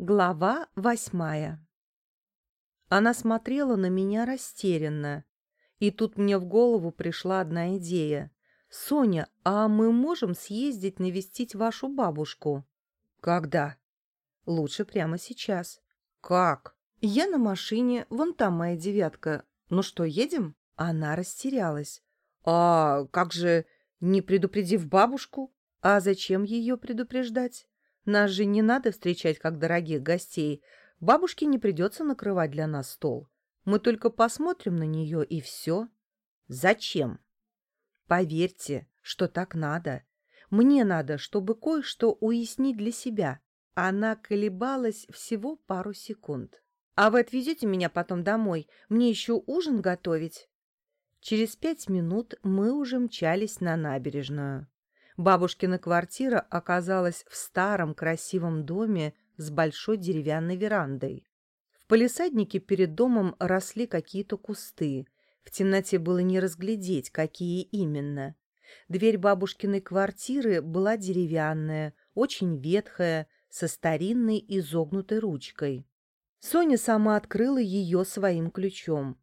Глава восьмая Она смотрела на меня растерянно. И тут мне в голову пришла одна идея. «Соня, а мы можем съездить навестить вашу бабушку?» «Когда?» «Лучше прямо сейчас». «Как?» «Я на машине, вон там моя девятка. Ну что, едем?» Она растерялась. «А как же, не предупредив бабушку? А зачем ее предупреждать?» Нас же не надо встречать как дорогих гостей. Бабушке не придется накрывать для нас стол. Мы только посмотрим на нее, и все. Зачем? Поверьте, что так надо. Мне надо, чтобы кое-что уяснить для себя. Она колебалась всего пару секунд. «А вы отвезете меня потом домой? Мне еще ужин готовить?» Через пять минут мы уже мчались на набережную. Бабушкина квартира оказалась в старом красивом доме с большой деревянной верандой. В палисаднике перед домом росли какие-то кусты. В темноте было не разглядеть, какие именно. Дверь бабушкиной квартиры была деревянная, очень ветхая, со старинной изогнутой ручкой. Соня сама открыла ее своим ключом.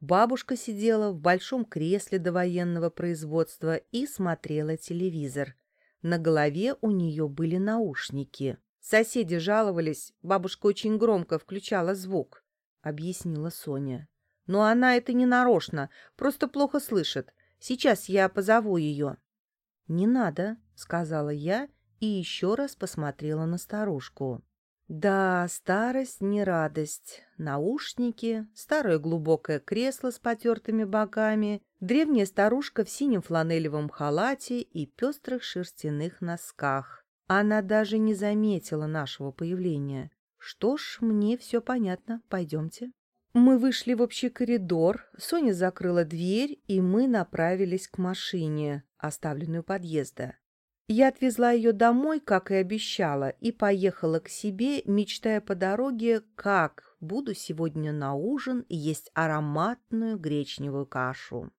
Бабушка сидела в большом кресле довоенного производства и смотрела телевизор. На голове у нее были наушники. Соседи жаловались, бабушка очень громко включала звук, — объяснила Соня. Но она это не нарочно, просто плохо слышит. Сейчас я позову ее. — Не надо, — сказала я и еще раз посмотрела на старушку. Да, старость не радость. Наушники, старое глубокое кресло с потертыми боками, древняя старушка в синем фланелевом халате и пестрых шерстяных носках. Она даже не заметила нашего появления. Что ж, мне все понятно, пойдемте. Мы вышли в общий коридор, Соня закрыла дверь, и мы направились к машине, оставленной у подъезда. Я отвезла ее домой, как и обещала, и поехала к себе, мечтая по дороге, как буду сегодня на ужин есть ароматную гречневую кашу.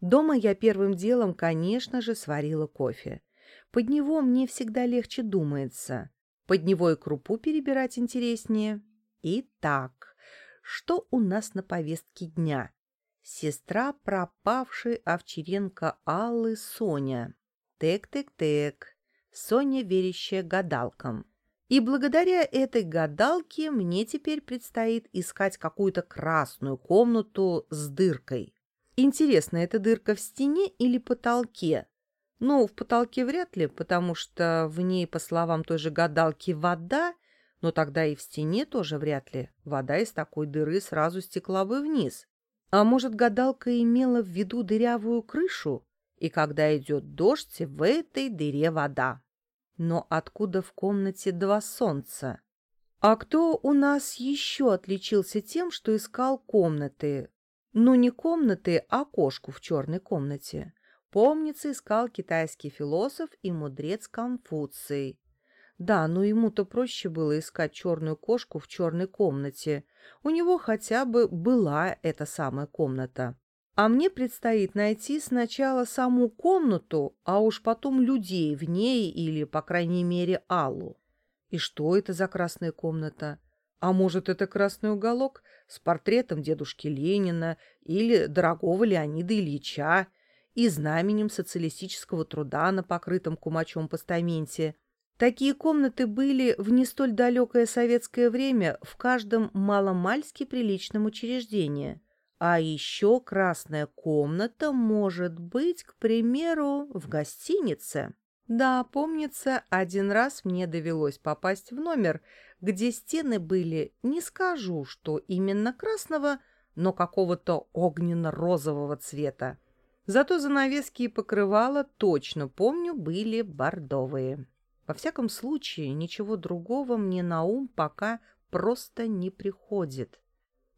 Дома я первым делом, конечно же, сварила кофе. Под него мне всегда легче думается. Под него и крупу перебирать интереснее. Итак, что у нас на повестке дня? Сестра пропавшей Овчаренко Аллы Соня. Тык-тык-тык. Соня, верящая гадалкам. И благодаря этой гадалке мне теперь предстоит искать какую-то красную комнату с дыркой. Интересно, это дырка в стене или потолке? Ну, в потолке вряд ли, потому что в ней, по словам той же гадалки, вода, но тогда и в стене тоже вряд ли. Вода из такой дыры сразу стекла бы вниз. А может, гадалка имела в виду дырявую крышу? И когда идет дождь, в этой дыре вода. Но откуда в комнате два солнца? А кто у нас еще отличился тем, что искал комнаты? Ну, не комнаты, а кошку в черной комнате. Помнится, искал китайский философ и мудрец Конфуций. Да, но ему-то проще было искать черную кошку в черной комнате. У него хотя бы была эта самая комната. А мне предстоит найти сначала саму комнату, а уж потом людей в ней или, по крайней мере, Аллу. И что это за красная комната? А может, это красный уголок с портретом дедушки Ленина или дорогого Леонида Ильича и знаменем социалистического труда на покрытом кумачом постаменте. Такие комнаты были в не столь далекое советское время в каждом маломальски приличном учреждении – а еще красная комната может быть, к примеру, в гостинице. Да, помнится, один раз мне довелось попасть в номер, где стены были, не скажу, что именно красного, но какого-то огненно-розового цвета. Зато занавески и покрывала, точно помню, были бордовые. Во всяком случае, ничего другого мне на ум пока просто не приходит.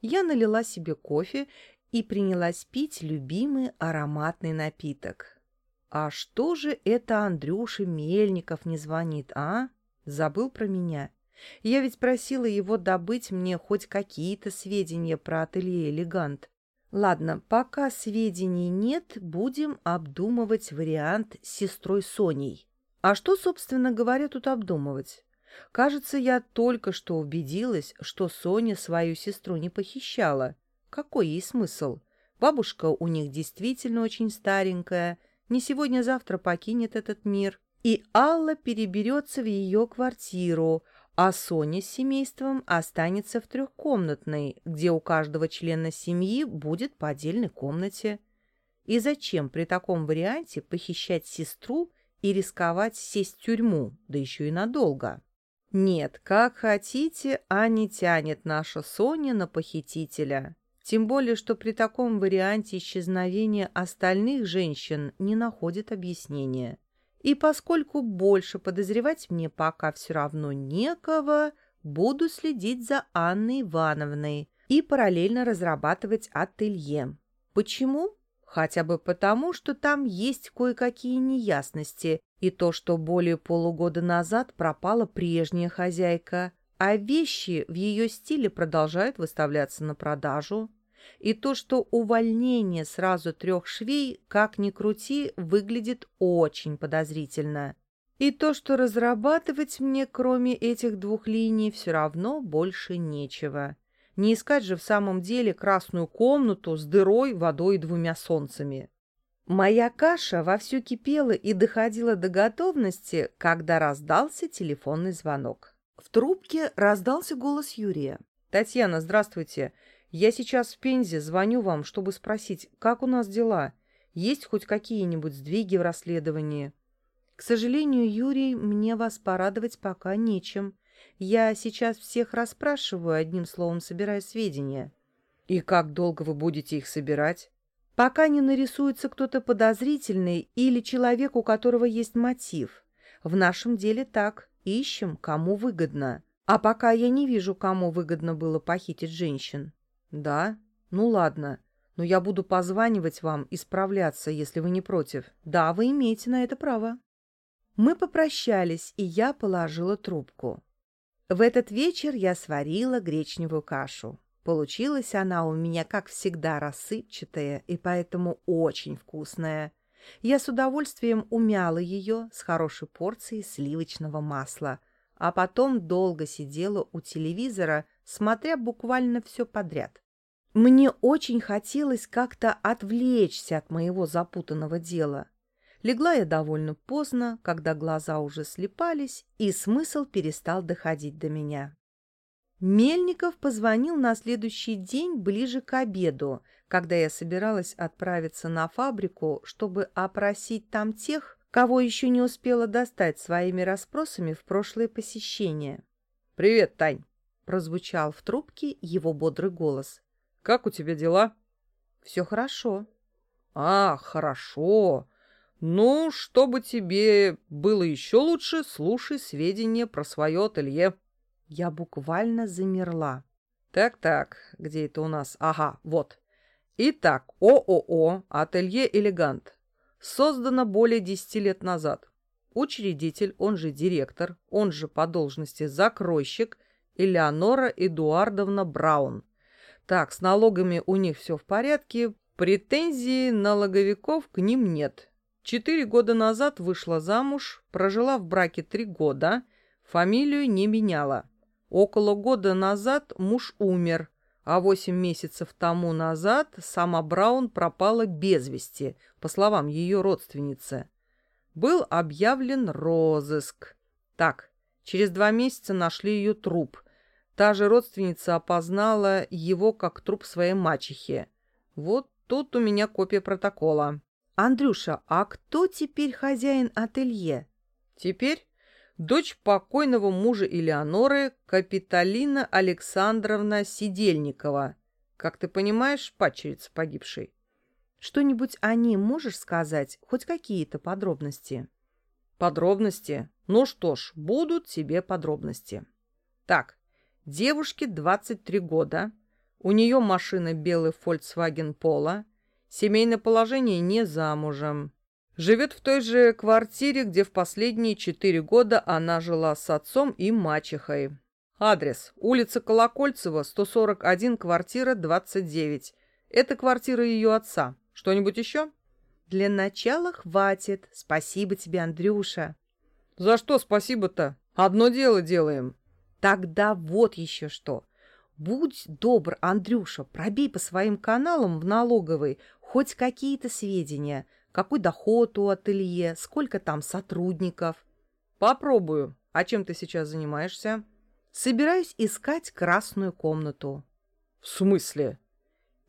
Я налила себе кофе и принялась пить любимый ароматный напиток. А что же это Андрюша Мельников не звонит, а? Забыл про меня. Я ведь просила его добыть мне хоть какие-то сведения про ателье «Элегант». Ладно, пока сведений нет, будем обдумывать вариант с сестрой Соней. А что, собственно говоря, тут обдумывать? Кажется, я только что убедилась, что Соня свою сестру не похищала. Какой ей смысл? Бабушка у них действительно очень старенькая, не сегодня-завтра покинет этот мир. И Алла переберется в ее квартиру, а Соня с семейством останется в трехкомнатной, где у каждого члена семьи будет по отдельной комнате. И зачем при таком варианте похищать сестру и рисковать сесть в тюрьму, да еще и надолго? Нет, как хотите, а не тянет наша Соня на похитителя. Тем более, что при таком варианте исчезновения остальных женщин не находит объяснения. И поскольку больше подозревать мне пока все равно некого, буду следить за Анной Ивановной и параллельно разрабатывать ателье. Почему? Хотя бы потому, что там есть кое-какие неясности, и то, что более полугода назад пропала прежняя хозяйка, а вещи в ее стиле продолжают выставляться на продажу и то, что увольнение сразу трех швей, как ни крути, выглядит очень подозрительно. И то, что разрабатывать мне, кроме этих двух линий, все равно больше нечего. Не искать же в самом деле красную комнату с дырой, водой и двумя солнцами. Моя каша вовсю кипела и доходила до готовности, когда раздался телефонный звонок. В трубке раздался голос Юрия. «Татьяна, здравствуйте. Я сейчас в Пензе, звоню вам, чтобы спросить, как у нас дела? Есть хоть какие-нибудь сдвиги в расследовании? К сожалению, Юрий, мне вас порадовать пока нечем. Я сейчас всех расспрашиваю, одним словом, собираю сведения. И как долго вы будете их собирать? Пока не нарисуется кто-то подозрительный или человек, у которого есть мотив. В нашем деле так. Ищем, кому выгодно. А пока я не вижу, кому выгодно было похитить женщин. «Да? Ну ладно. Но я буду позванивать вам и справляться, если вы не против. Да, вы имеете на это право». Мы попрощались, и я положила трубку. В этот вечер я сварила гречневую кашу. Получилась она у меня, как всегда, рассыпчатая и поэтому очень вкусная. Я с удовольствием умяла ее с хорошей порцией сливочного масла, а потом долго сидела у телевизора, смотря буквально все подряд. Мне очень хотелось как-то отвлечься от моего запутанного дела. Легла я довольно поздно, когда глаза уже слепались, и смысл перестал доходить до меня. Мельников позвонил на следующий день ближе к обеду, когда я собиралась отправиться на фабрику, чтобы опросить там тех, кого еще не успела достать своими расспросами в прошлое посещение. «Привет, Тань!» — прозвучал в трубке его бодрый голос. Как у тебя дела?» «Все хорошо». «А, хорошо. Ну, чтобы тебе было еще лучше, слушай сведения про свое ателье». Я буквально замерла. «Так-так, где это у нас? Ага, вот. Итак, ООО «Ателье Элегант» создано более десяти лет назад. Учредитель, он же директор, он же по должности закройщик, Элеонора Эдуардовна Браун. Так, с налогами у них все в порядке, претензий налоговиков к ним нет. Четыре года назад вышла замуж, прожила в браке три года, фамилию не меняла. Около года назад муж умер, а восемь месяцев тому назад сама Браун пропала без вести, по словам ее родственницы. Был объявлен розыск. Так, через два месяца нашли ее труп. Та же родственница опознала его как труп своей мачехи. Вот тут у меня копия протокола. «Андрюша, а кто теперь хозяин ателье?» «Теперь дочь покойного мужа Элеоноры Капиталина Александровна Сидельникова. Как ты понимаешь, падчерица погибшей». «Что-нибудь о ней можешь сказать? Хоть какие-то подробности?» «Подробности? Ну что ж, будут тебе подробности. Так, Девушке 23 года. У нее машина белый Volkswagen Polo. Семейное положение не замужем. Живет в той же квартире, где в последние четыре года она жила с отцом и мачехой. Адрес. Улица Колокольцева, 141, квартира 29. Это квартира ее отца. Что-нибудь еще? Для начала хватит. Спасибо тебе, Андрюша. За что спасибо-то? Одно дело делаем. Тогда вот еще что. Будь добр, Андрюша, пробей по своим каналам в налоговой хоть какие-то сведения. Какой доход у ателье, сколько там сотрудников. Попробую. А чем ты сейчас занимаешься? Собираюсь искать красную комнату. В смысле?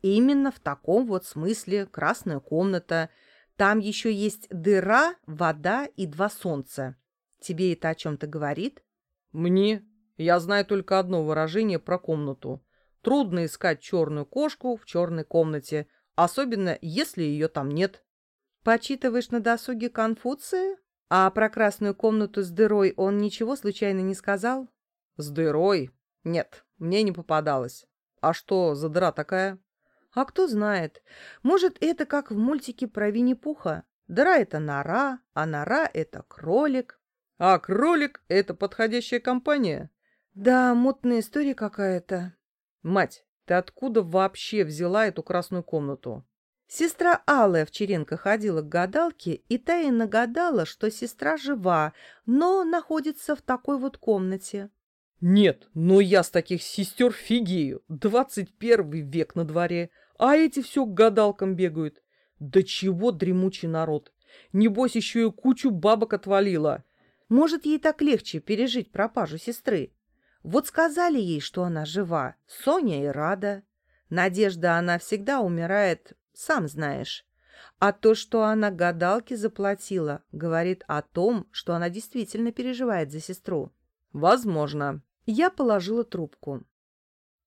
Именно в таком вот смысле красная комната. Там еще есть дыра, вода и два солнца. Тебе это о чем-то говорит? Мне? Я знаю только одно выражение про комнату. Трудно искать черную кошку в черной комнате, особенно если ее там нет. Почитываешь на досуге Конфуция? А про красную комнату с дырой он ничего случайно не сказал? С дырой? Нет, мне не попадалось. А что за дыра такая? А кто знает. Может, это как в мультике про Винни-Пуха. Дыра — это нора, а нора — это кролик. А кролик — это подходящая компания? Да, мутная история какая-то. Мать, ты откуда вообще взяла эту красную комнату? Сестра Алла Овчаренко ходила к гадалке, и та ей нагадала, что сестра жива, но находится в такой вот комнате. Нет, но я с таких сестер фигею. Двадцать первый век на дворе, а эти все к гадалкам бегают. Да чего дремучий народ. Небось, еще и кучу бабок отвалила. Может, ей так легче пережить пропажу сестры. Вот сказали ей, что она жива, Соня и рада. Надежда, она всегда умирает, сам знаешь. А то, что она гадалке заплатила, говорит о том, что она действительно переживает за сестру. Возможно. Я положила трубку.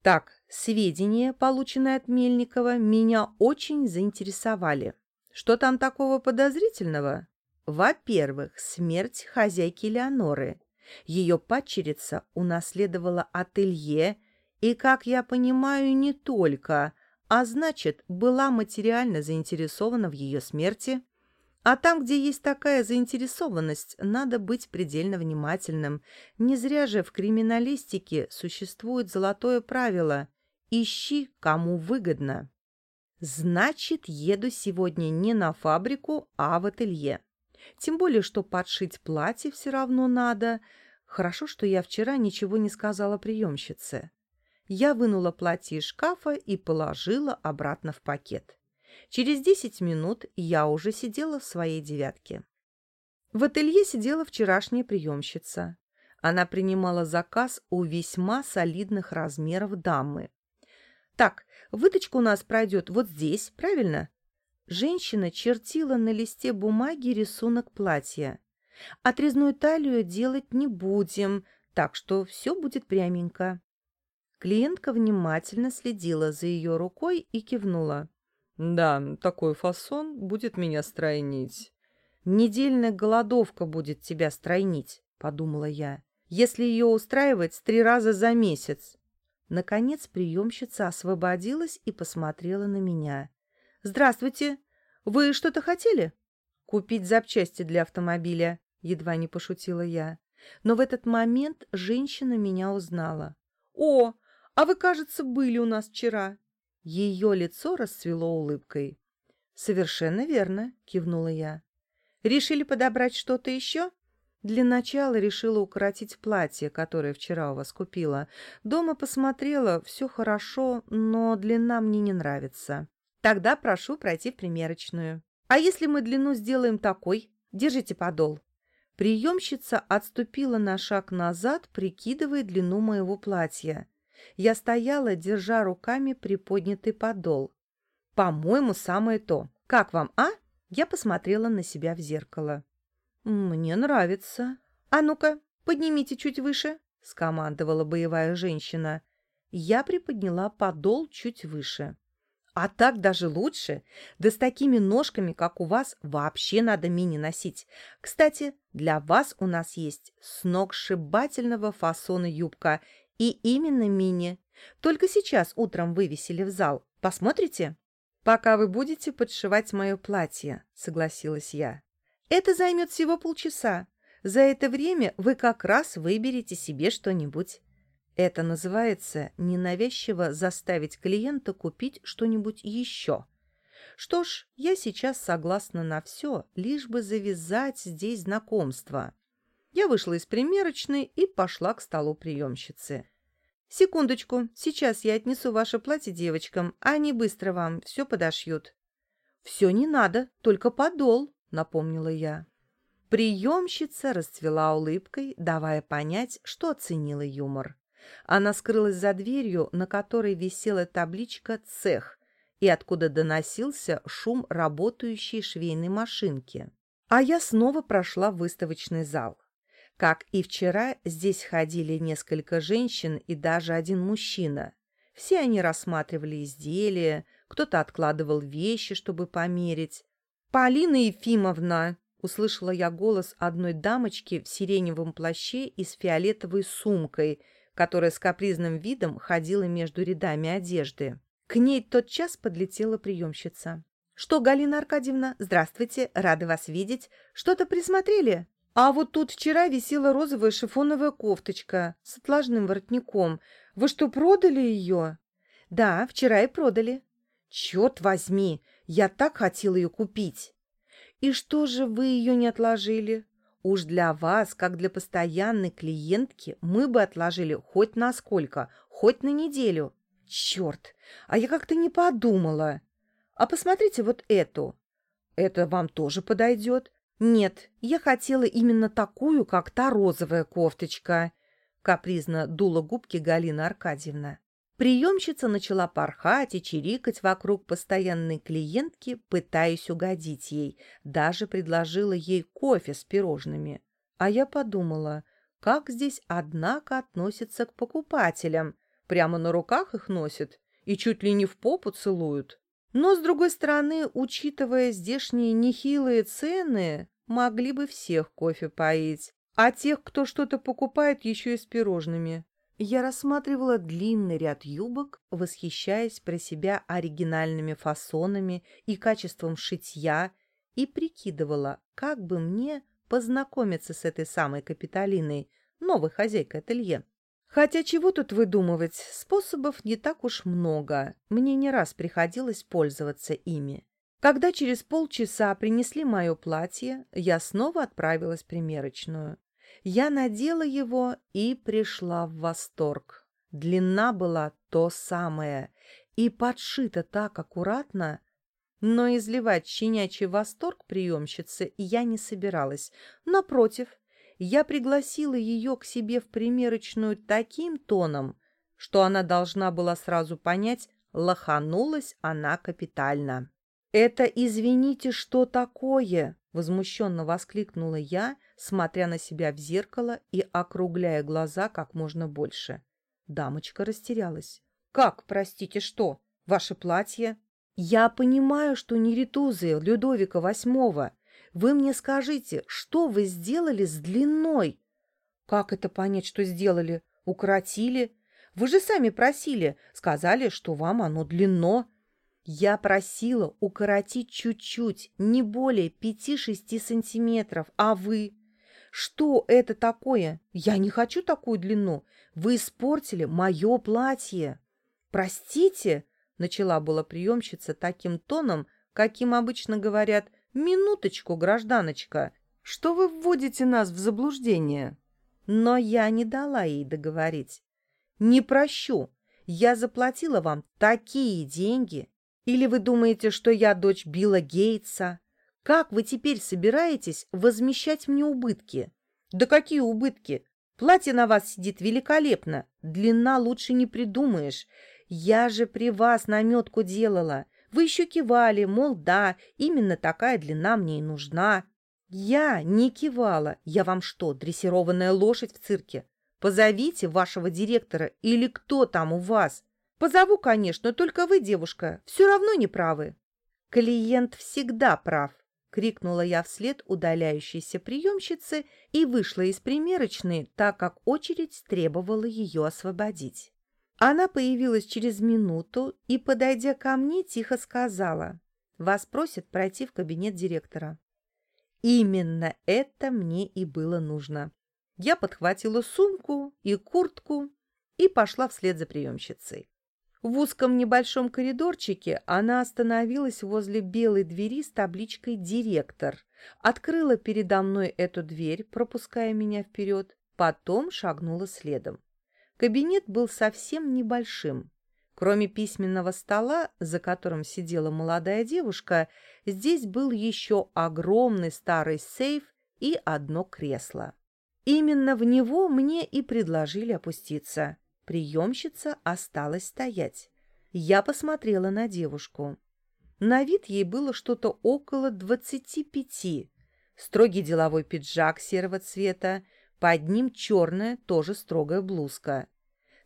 Так, сведения, полученные от Мельникова, меня очень заинтересовали. Что там такого подозрительного? Во-первых, смерть хозяйки Леоноры. Ее падчерица унаследовала ателье и, как я понимаю, не только, а значит, была материально заинтересована в ее смерти. А там, где есть такая заинтересованность, надо быть предельно внимательным. Не зря же в криминалистике существует золотое правило «ищи, кому выгодно». Значит, еду сегодня не на фабрику, а в ателье. Тем более, что подшить платье все равно надо. Хорошо, что я вчера ничего не сказала приемщице. Я вынула платье из шкафа и положила обратно в пакет. Через десять минут я уже сидела в своей девятке. В ателье сидела вчерашняя приемщица. Она принимала заказ у весьма солидных размеров дамы. «Так, выточка у нас пройдет вот здесь, правильно?» Женщина чертила на листе бумаги рисунок платья. Отрезную талию делать не будем, так что все будет пряменько. Клиентка внимательно следила за ее рукой и кивнула. «Да, такой фасон будет меня стройнить». «Недельная голодовка будет тебя стройнить», — подумала я, «если ее устраивать три раза за месяц». Наконец приемщица освободилась и посмотрела на меня. «Здравствуйте! Вы что-то хотели?» «Купить запчасти для автомобиля», — едва не пошутила я. Но в этот момент женщина меня узнала. «О, а вы, кажется, были у нас вчера». Ее лицо расцвело улыбкой. «Совершенно верно», — кивнула я. «Решили подобрать что-то еще?» Для начала решила укоротить платье, которое вчера у вас купила. Дома посмотрела, все хорошо, но длина мне не нравится. Тогда прошу пройти в примерочную. А если мы длину сделаем такой? Держите подол. Приемщица отступила на шаг назад, прикидывая длину моего платья. Я стояла, держа руками приподнятый подол. «По-моему, самое то. Как вам, а?» Я посмотрела на себя в зеркало. «Мне нравится. А ну-ка, поднимите чуть выше», — скомандовала боевая женщина. Я приподняла подол чуть выше. А так даже лучше. Да с такими ножками, как у вас, вообще надо мини носить. Кстати, для вас у нас есть сногсшибательного фасона юбка. И именно мини. Только сейчас утром вывесили в зал. Посмотрите? Пока вы будете подшивать мое платье, согласилась я. Это займет всего полчаса. За это время вы как раз выберете себе что-нибудь. Это называется ненавязчиво заставить клиента купить что-нибудь еще. Что ж, я сейчас согласна на все, лишь бы завязать здесь знакомство. Я вышла из примерочной и пошла к столу приемщицы. «Секундочку, сейчас я отнесу ваше платье девочкам, а они быстро вам все подошьют». «Все не надо, только подол», — напомнила я. Приемщица расцвела улыбкой, давая понять, что оценила юмор. Она скрылась за дверью, на которой висела табличка «Цех», и откуда доносился шум работающей швейной машинки. А я снова прошла в выставочный зал. Как и вчера, здесь ходили несколько женщин и даже один мужчина. Все они рассматривали изделия, кто-то откладывал вещи, чтобы померить. «Полина Ефимовна!» — услышала я голос одной дамочки в сиреневом плаще и с фиолетовой сумкой, которая с капризным видом ходила между рядами одежды. К ней тотчас подлетела приемщица. «Что, Галина Аркадьевна, здравствуйте, рады вас видеть. Что-то присмотрели?» «А вот тут вчера висела розовая шифоновая кофточка с отложным воротником. Вы что, продали ее?» «Да, вчера и продали». «Черт возьми, я так хотела ее купить!» «И что же вы ее не отложили?» «Уж для вас, как для постоянной клиентки, мы бы отложили хоть на сколько, хоть на неделю». «Черт, а я как-то не подумала!» «А посмотрите вот эту». «Это вам тоже подойдет?» «Нет, я хотела именно такую, как та розовая кофточка», — капризно дула губки Галина Аркадьевна. Приемщица начала порхать и чирикать вокруг постоянной клиентки, пытаясь угодить ей. Даже предложила ей кофе с пирожными. А я подумала, как здесь, однако, относятся к покупателям. Прямо на руках их носят и чуть ли не в попу целуют. Но, с другой стороны, учитывая здешние нехилые цены, могли бы всех кофе поить. А тех, кто что-то покупает, еще и с пирожными. Я рассматривала длинный ряд юбок, восхищаясь про себя оригинальными фасонами и качеством шитья, и прикидывала, как бы мне познакомиться с этой самой Капитолиной, новой хозяйкой ателье. Хотя чего тут выдумывать, способов не так уж много, мне не раз приходилось пользоваться ими. Когда через полчаса принесли мое платье, я снова отправилась в примерочную. Я надела его и пришла в восторг. Длина была то самое и подшита так аккуратно, но изливать щенячий восторг приемщицы я не собиралась. Напротив, я пригласила ее к себе в примерочную таким тоном, что она должна была сразу понять, лоханулась она капитально. «Это, извините, что такое?» — возмущенно воскликнула я, смотря на себя в зеркало и округляя глаза как можно больше. Дамочка растерялась. «Как, простите, что? Ваше платье?» «Я понимаю, что не ритузы Людовика восьмого. Вы мне скажите, что вы сделали с длиной?» «Как это понять, что сделали? Укоротили? Вы же сами просили, сказали, что вам оно длинно». Я просила укоротить чуть-чуть, не более пяти-шести сантиметров, а вы... Что это такое? Я не хочу такую длину. Вы испортили мое платье. Простите, начала была приемщица таким тоном, каким обычно говорят «минуточку, гражданочка, что вы вводите нас в заблуждение?» Но я не дала ей договорить. «Не прощу. Я заплатила вам такие деньги, или вы думаете, что я дочь Билла Гейтса? Как вы теперь собираетесь возмещать мне убытки? Да какие убытки? Платье на вас сидит великолепно. Длина лучше не придумаешь. Я же при вас наметку делала. Вы еще кивали, мол, да, именно такая длина мне и нужна. Я не кивала. Я вам что, дрессированная лошадь в цирке? Позовите вашего директора или кто там у вас. Позову, конечно, только вы, девушка, все равно не правы. Клиент всегда прав, крикнула я вслед удаляющейся приемщице и вышла из примерочной, так как очередь требовала ее освободить. Она появилась через минуту и, подойдя ко мне, тихо сказала, «Вас просят пройти в кабинет директора». Именно это мне и было нужно. Я подхватила сумку и куртку и пошла вслед за приемщицей. В узком небольшом коридорчике она остановилась возле белой двери с табличкой «Директор», открыла передо мной эту дверь, пропуская меня вперед, потом шагнула следом. Кабинет был совсем небольшим. Кроме письменного стола, за которым сидела молодая девушка, здесь был еще огромный старый сейф и одно кресло. Именно в него мне и предложили опуститься. Приемщица осталась стоять. Я посмотрела на девушку. На вид ей было что-то около двадцати пяти. Строгий деловой пиджак серого цвета, под ним черная, тоже строгая блузка.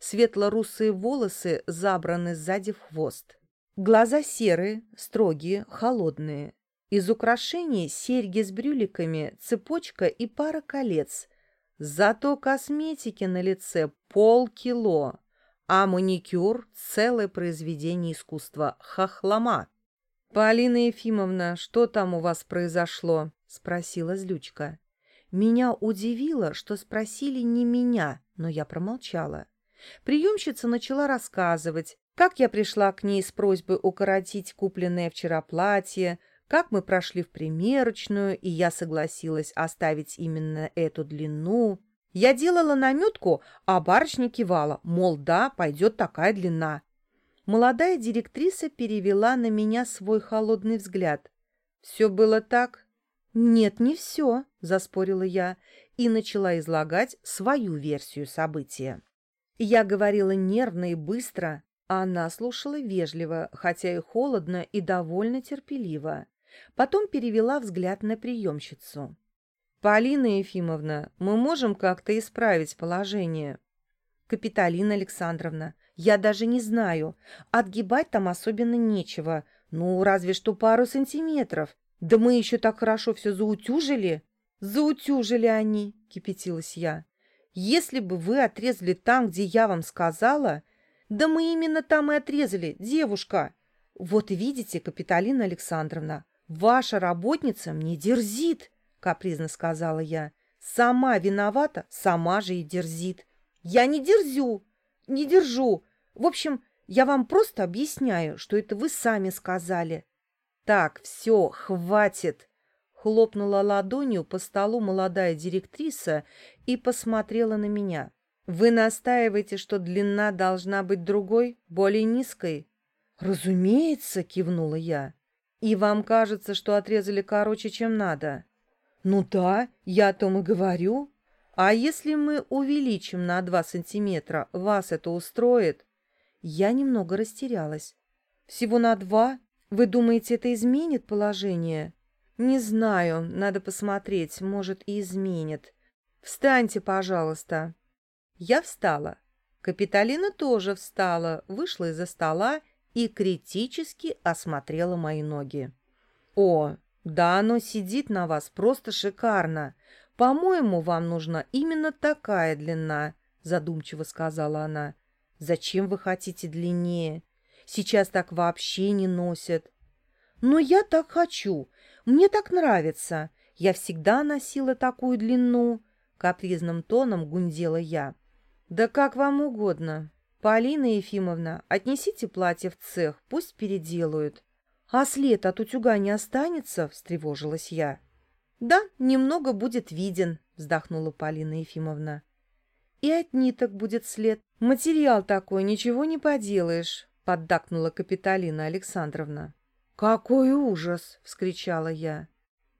Светло-русые волосы забраны сзади в хвост. Глаза серые, строгие, холодные. Из украшений серьги с брюликами, цепочка и пара колец, Зато косметики на лице полкило, а маникюр — целое произведение искусства хохлома. «Полина Ефимовна, что там у вас произошло?» — спросила Злючка. Меня удивило, что спросили не меня, но я промолчала. Приемщица начала рассказывать, как я пришла к ней с просьбой укоротить купленное вчера платье, как мы прошли в примерочную, и я согласилась оставить именно эту длину. Я делала наметку, а барышня кивала, мол, да, пойдет такая длина. Молодая директриса перевела на меня свой холодный взгляд. «Все было так?» «Нет, не все», — заспорила я и начала излагать свою версию события. Я говорила нервно и быстро, а она слушала вежливо, хотя и холодно и довольно терпеливо. Потом перевела взгляд на приемщицу. «Полина Ефимовна, мы можем как-то исправить положение?» «Капиталина Александровна, я даже не знаю. Отгибать там особенно нечего. Ну, разве что пару сантиметров. Да мы еще так хорошо все заутюжили». «Заутюжили они», — кипятилась я. «Если бы вы отрезали там, где я вам сказала...» «Да мы именно там и отрезали, девушка!» «Вот видите, Капиталина Александровна, «Ваша работница мне дерзит», — капризно сказала я. «Сама виновата, сама же и дерзит». «Я не дерзю, не держу. В общем, я вам просто объясняю, что это вы сами сказали». «Так, все, хватит!» Хлопнула ладонью по столу молодая директриса и посмотрела на меня. «Вы настаиваете, что длина должна быть другой, более низкой?» «Разумеется!» — кивнула я. И вам кажется, что отрезали короче, чем надо? Ну да, я о том и говорю. А если мы увеличим на два сантиметра, вас это устроит? Я немного растерялась. Всего на два? Вы думаете, это изменит положение? Не знаю, надо посмотреть, может и изменит. Встаньте, пожалуйста. Я встала. Капиталина тоже встала, вышла из-за стола и критически осмотрела мои ноги. «О, да оно сидит на вас просто шикарно. По-моему, вам нужна именно такая длина», — задумчиво сказала она. «Зачем вы хотите длиннее? Сейчас так вообще не носят». «Но я так хочу. Мне так нравится. Я всегда носила такую длину», — капризным тоном гундела я. «Да как вам угодно. «Полина Ефимовна, отнесите платье в цех, пусть переделают». «А след от утюга не останется?» — встревожилась я. «Да, немного будет виден», — вздохнула Полина Ефимовна. «И от ниток будет след. Материал такой, ничего не поделаешь», — поддакнула Капиталина Александровна. «Какой ужас!» — вскричала я.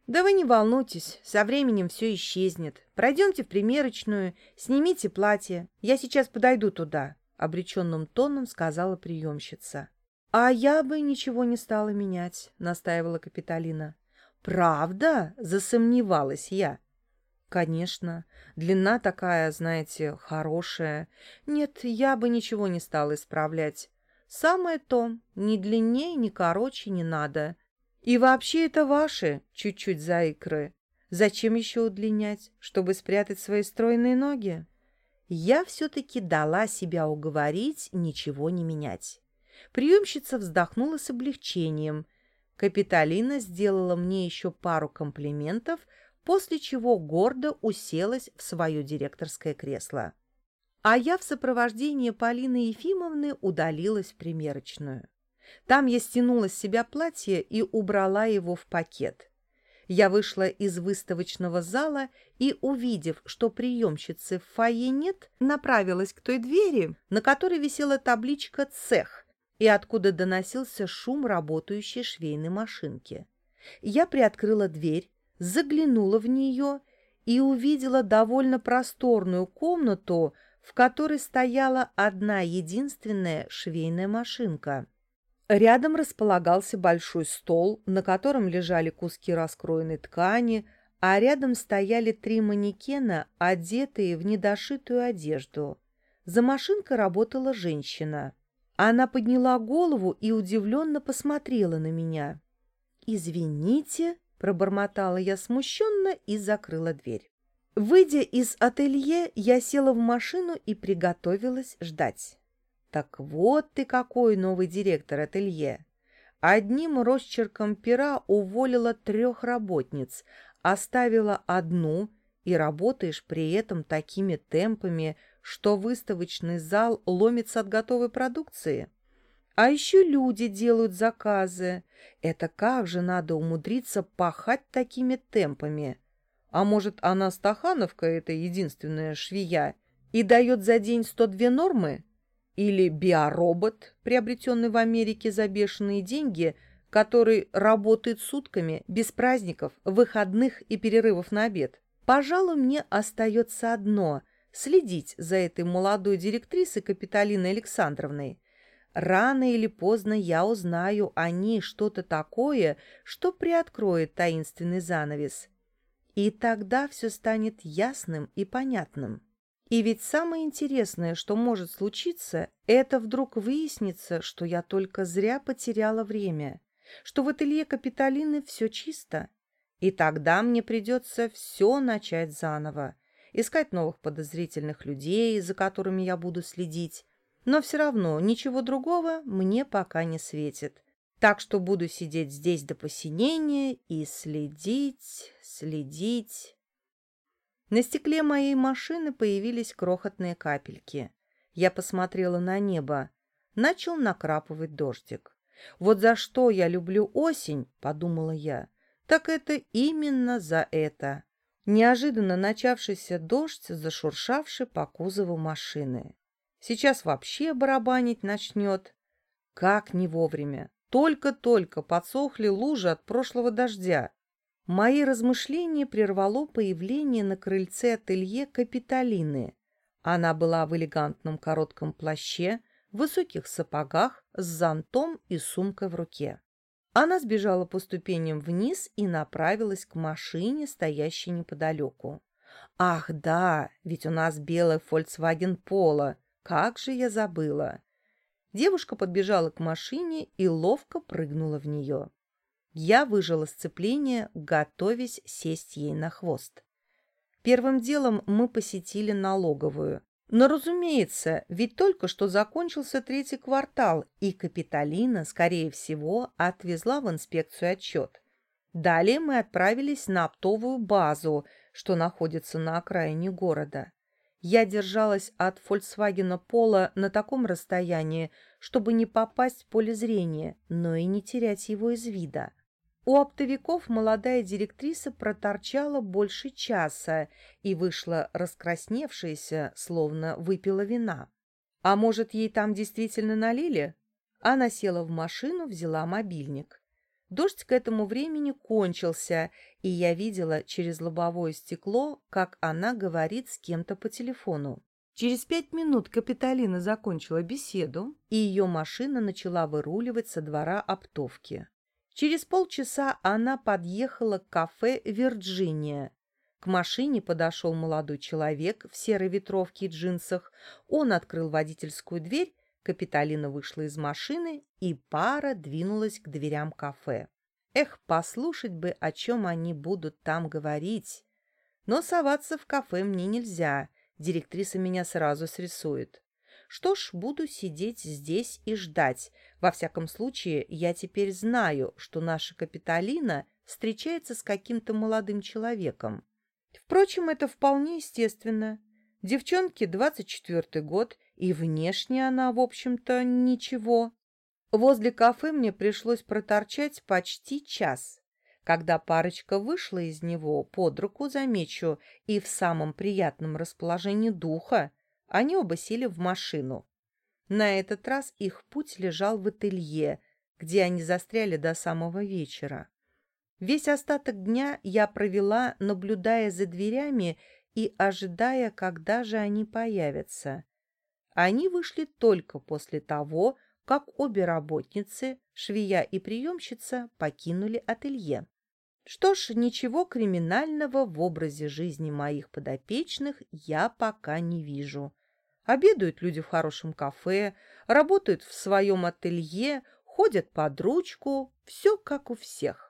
«Да вы не волнуйтесь, со временем все исчезнет. Пройдемте в примерочную, снимите платье. Я сейчас подойду туда». — обреченным тоном сказала приемщица. «А я бы ничего не стала менять», — настаивала Капитолина. «Правда?» — засомневалась я. «Конечно. Длина такая, знаете, хорошая. Нет, я бы ничего не стала исправлять. Самое то, ни длиннее, ни короче не надо. И вообще это ваши, чуть-чуть за икры. Зачем еще удлинять? Чтобы спрятать свои стройные ноги?» Я все-таки дала себя уговорить ничего не менять. Приемщица вздохнула с облегчением. Капитолина сделала мне еще пару комплиментов, после чего гордо уселась в свое директорское кресло. а я в сопровождении Полины Ефимовны удалилась в примерочную. Там я стянула с себя платье и убрала его в пакет. Я вышла из выставочного зала и, увидев, что приемщицы в фойе нет, направилась к той двери, на которой висела табличка «Цех», и откуда доносился шум работающей швейной машинки. Я приоткрыла дверь, заглянула в нее и увидела довольно просторную комнату, в которой стояла одна единственная швейная машинка. Рядом располагался большой стол, на котором лежали куски раскроенной ткани, а рядом стояли три манекена, одетые в недошитую одежду. За машинкой работала женщина. Она подняла голову и удивленно посмотрела на меня. «Извините», — пробормотала я смущенно и закрыла дверь. Выйдя из ателье, я села в машину и приготовилась ждать. Так вот ты какой новый директор ателье. Одним росчерком пера уволила трех работниц, оставила одну, и работаешь при этом такими темпами, что выставочный зал ломится от готовой продукции. А еще люди делают заказы. Это как же надо умудриться пахать такими темпами? А может, она Стахановка, это единственная швея, и дает за день 102 нормы? Или биоробот, приобретенный в Америке за бешеные деньги, который работает сутками, без праздников, выходных и перерывов на обед. Пожалуй, мне остается одно – следить за этой молодой директрисой Капиталиной Александровной. Рано или поздно я узнаю о ней что-то такое, что приоткроет таинственный занавес. И тогда все станет ясным и понятным. И ведь самое интересное, что может случиться, это вдруг выяснится, что я только зря потеряла время, что в ателье Капитолины все чисто. И тогда мне придется все начать заново, искать новых подозрительных людей, за которыми я буду следить. Но все равно ничего другого мне пока не светит. Так что буду сидеть здесь до посинения и следить, следить. На стекле моей машины появились крохотные капельки. Я посмотрела на небо. Начал накрапывать дождик. Вот за что я люблю осень, подумала я, так это именно за это. Неожиданно начавшийся дождь, зашуршавший по кузову машины. Сейчас вообще барабанить начнет. Как не вовремя. Только-только подсохли лужи от прошлого дождя. Мои размышления прервало появление на крыльце ателье Капитолины. Она была в элегантном коротком плаще, высоких сапогах, с зонтом и сумкой в руке. Она сбежала по ступеням вниз и направилась к машине, стоящей неподалеку. «Ах, да, ведь у нас белый Volkswagen Polo. Как же я забыла!» Девушка подбежала к машине и ловко прыгнула в нее. Я выжила сцепление, готовясь сесть ей на хвост. Первым делом мы посетили налоговую. Но, разумеется, ведь только что закончился третий квартал, и Капитолина, скорее всего, отвезла в инспекцию отчет. Далее мы отправились на оптовую базу, что находится на окраине города. Я держалась от «Фольксвагена Пола» на таком расстоянии, чтобы не попасть в поле зрения, но и не терять его из вида. У оптовиков молодая директриса проторчала больше часа и вышла раскрасневшаяся, словно выпила вина. А может, ей там действительно налили? Она села в машину, взяла мобильник. Дождь к этому времени кончился, и я видела через лобовое стекло, как она говорит с кем-то по телефону. Через пять минут Капитолина закончила беседу, и ее машина начала выруливать со двора оптовки. Через полчаса она подъехала к кафе «Вирджиния». К машине подошел молодой человек в серой ветровке и джинсах. Он открыл водительскую дверь, Капитолина вышла из машины, и пара двинулась к дверям кафе. Эх, послушать бы, о чем они будут там говорить. Но соваться в кафе мне нельзя, директриса меня сразу срисует. Что ж, буду сидеть здесь и ждать. Во всяком случае, я теперь знаю, что наша Капитолина встречается с каким-то молодым человеком. Впрочем, это вполне естественно. Девчонке 24 год, и внешне она, в общем-то, ничего. Возле кафе мне пришлось проторчать почти час. Когда парочка вышла из него, под руку, замечу, и в самом приятном расположении духа, они оба сели в машину. На этот раз их путь лежал в ателье, где они застряли до самого вечера. Весь остаток дня я провела, наблюдая за дверями и ожидая, когда же они появятся. Они вышли только после того, как обе работницы, швея и приемщица, покинули ателье. Что ж, ничего криминального в образе жизни моих подопечных я пока не вижу. Обедают люди в хорошем кафе, работают в своем ателье, ходят под ручку, все как у всех.